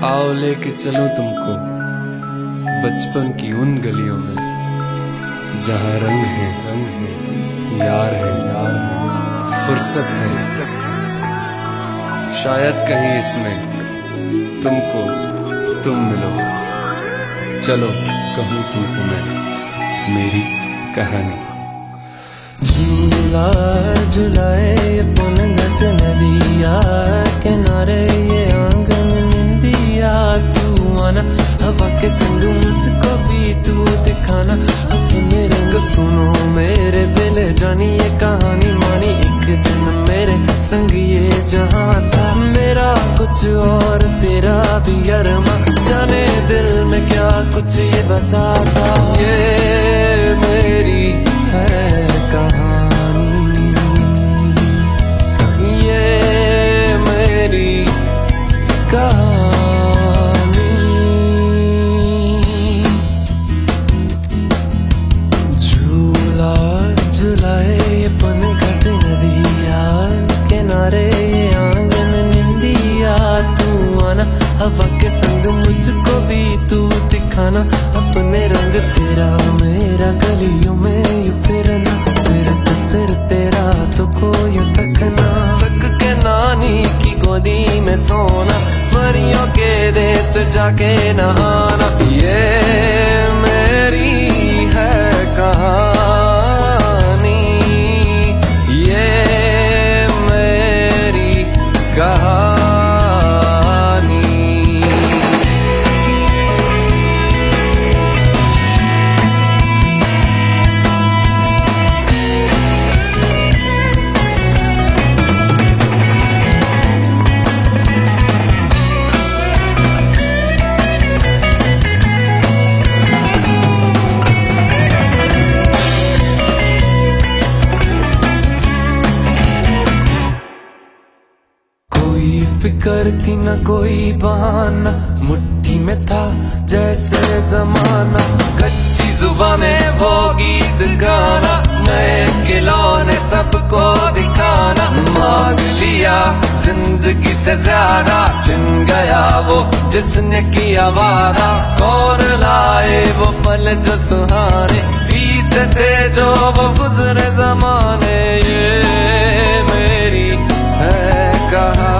आओ लेके चलो तुमको, बचपन की उन गलियों में, जहाँ रंग है रंग है यार है यार है फुर्सत है शायद कहीं इसमें तुमको तुम मिलो। चलो, कहूँ तुमसे मैं, मेरी कहानी। झूला झुलाए ये पुनगट नदिया, किनारे हवा के संग मुझको भी तू दिखाना। अपने रंग सुनो मेरे दिल, जानी ये कहानी मानी एक दिन मेरे संग ये जहाँ था। मेरा कुछ और, तेरा भी अरमा। जाने दिल में क्या कुछ ये बसा था। दिखाना अपने रंग तेरा मेरा गलियों में यू फिरना। फिर तेरा तो कोई तकना तक के नानी की गोदी में सोना। मरियो के देश जाके नहाना। फ़िक्र थी न कोई बहाना, मुट्ठी में था जैसे जमाना। कच्ची जुबा में वो गीत गाना नए खिलौने सबको दिखाना। मार लिया ज़िंदगी से ज़्यादा चिन गया वो जिसने किया वादा। कौन लाए वो पल जो सुहाने बीतते जो वो गुजरे जमाने। ये मेरी है कहा